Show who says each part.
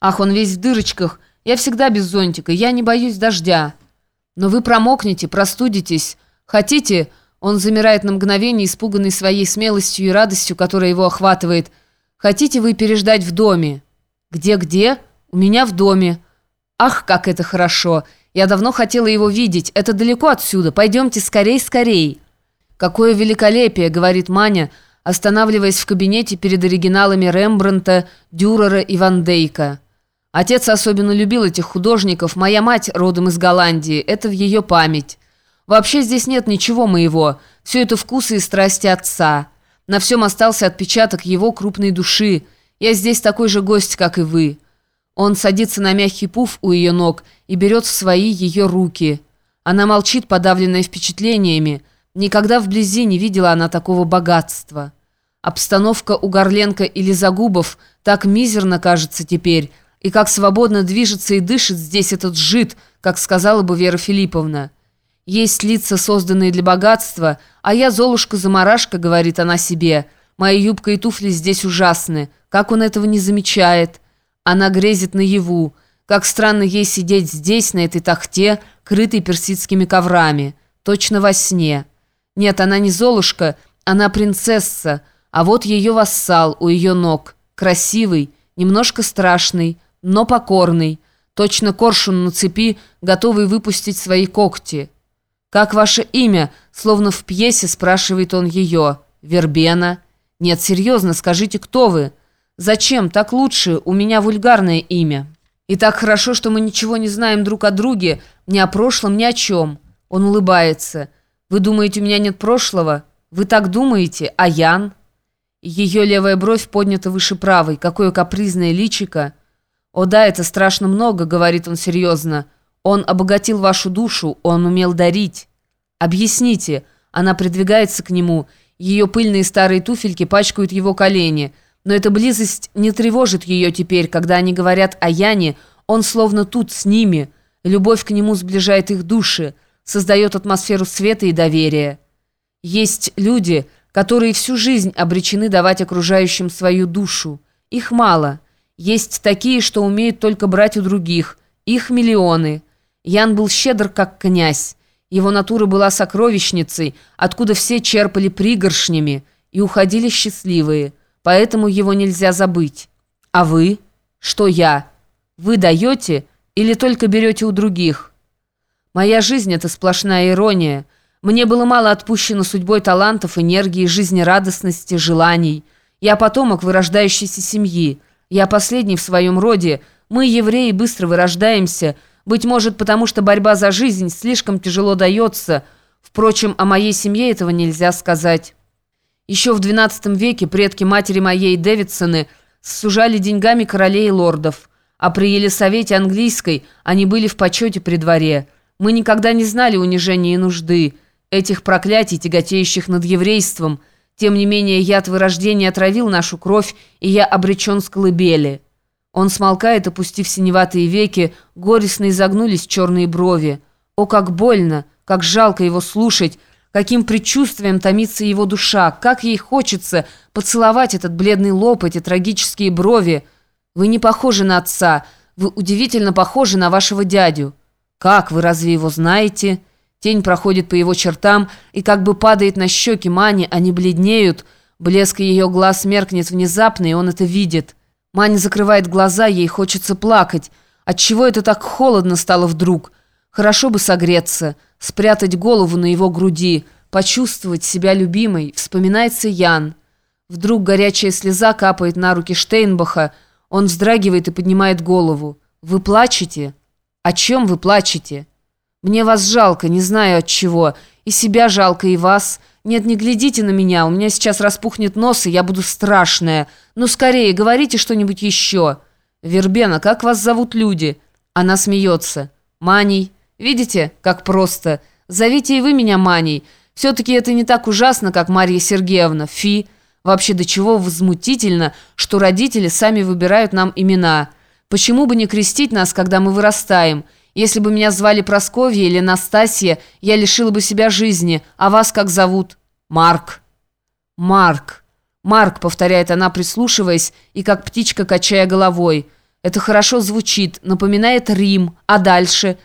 Speaker 1: Ах, он весь в дырочках. Я всегда без зонтика, я не боюсь дождя. Но вы промокнете, простудитесь. Хотите...» Он замирает на мгновение, испуганный своей смелостью и радостью, которая его охватывает. «Хотите вы переждать в доме?» «Где-где?» «У меня в доме». «Ах, как это хорошо! Я давно хотела его видеть. Это далеко отсюда. Пойдемте скорей, скорей!» «Какое великолепие!» — говорит Маня, останавливаясь в кабинете перед оригиналами Рембрандта, Дюрера и Ван Дейка. Отец особенно любил этих художников, моя мать родом из Голландии, это в ее память. Вообще здесь нет ничего моего, все это вкусы и страсти отца. На всем остался отпечаток его крупной души. Я здесь такой же гость, как и вы. Он садится на мягкий пуф у ее ног и берет в свои ее руки. Она молчит, подавленная впечатлениями. Никогда вблизи не видела она такого богатства. Обстановка у Горленко или Загубов так мизерно кажется теперь, и как свободно движется и дышит здесь этот жид, как сказала бы Вера Филипповна. Есть лица, созданные для богатства, а я Золушка-замарашка, говорит она себе. Моя юбка и туфли здесь ужасны. Как он этого не замечает? Она грезит наяву. Как странно ей сидеть здесь, на этой тахте, крытой персидскими коврами. Точно во сне. Нет, она не Золушка, она принцесса, а вот ее вассал у ее ног. Красивый, немножко страшный, но покорный, точно коршун на цепи, готовый выпустить свои когти. «Как ваше имя?» — словно в пьесе спрашивает он ее. «Вербена?» «Нет, серьезно, скажите, кто вы?» «Зачем? Так лучше, у меня вульгарное имя». «И так хорошо, что мы ничего не знаем друг о друге, ни о прошлом, ни о чем». Он улыбается. «Вы думаете, у меня нет прошлого? Вы так думаете? А Ян?» Ее левая бровь поднята выше правой. Какое капризное личико. «О да, это страшно много», — говорит он серьезно. «Он обогатил вашу душу, он умел дарить». «Объясните». Она придвигается к нему. Ее пыльные старые туфельки пачкают его колени. Но эта близость не тревожит ее теперь, когда они говорят о Яне. Он словно тут, с ними. Любовь к нему сближает их души, создает атмосферу света и доверия. Есть люди, которые всю жизнь обречены давать окружающим свою душу. Их мало – есть такие, что умеют только брать у других. Их миллионы. Ян был щедр, как князь. Его натура была сокровищницей, откуда все черпали пригоршнями и уходили счастливые. Поэтому его нельзя забыть. А вы? Что я? Вы даете или только берете у других? Моя жизнь — это сплошная ирония. Мне было мало отпущено судьбой талантов, энергии, жизнерадостности, желаний. Я потомок вырождающейся семьи. Я последний в своем роде. Мы, евреи, быстро вырождаемся. Быть может, потому что борьба за жизнь слишком тяжело дается. Впрочем, о моей семье этого нельзя сказать. Еще в XII веке предки матери моей Дэвидсоны сужали деньгами королей и лордов. А при Елисавете английской они были в почете при дворе. Мы никогда не знали унижения и нужды, этих проклятий, тяготеющих над еврейством – тем не менее, яд вырождения отравил нашу кровь, и я обречен с колыбели. Он смолкает, опустив синеватые веки, горестно изогнулись черные брови. О, как больно, как жалко его слушать, каким предчувствием томится его душа, как ей хочется поцеловать этот бледный лоб, эти трагические брови. Вы не похожи на отца, вы удивительно похожи на вашего дядю. Как, вы разве его знаете?» Тень проходит по его чертам и как бы падает на щеки Мани, они бледнеют. Блеск ее глаз меркнет внезапно, и он это видит. Маня закрывает глаза, ей хочется плакать. Отчего это так холодно стало вдруг? Хорошо бы согреться, спрятать голову на его груди, почувствовать себя любимой. Вспоминается Ян. Вдруг горячая слеза капает на руки Штейнбаха. Он вздрагивает и поднимает голову. «Вы плачете? О чем вы плачете?» Мне вас жалко, не знаю от чего. И себя жалко, и вас. Нет, не глядите на меня, у меня сейчас распухнет нос, и я буду страшная. Ну, скорее, говорите что-нибудь еще. Вербена, как вас зовут люди?» Она смеется. «Маней. Видите, как просто. Зовите и вы меня Маней. Все-таки это не так ужасно, как Марья Сергеевна. Фи. Вообще, до чего возмутительно, что родители сами выбирают нам имена. Почему бы не крестить нас, когда мы вырастаем?» Если бы меня звали Просковья или Настасья, я лишила бы себя жизни. А вас как зовут? Марк. Марк. Марк, повторяет она, прислушиваясь и как птичка качая головой. Это хорошо звучит, напоминает Рим. А дальше?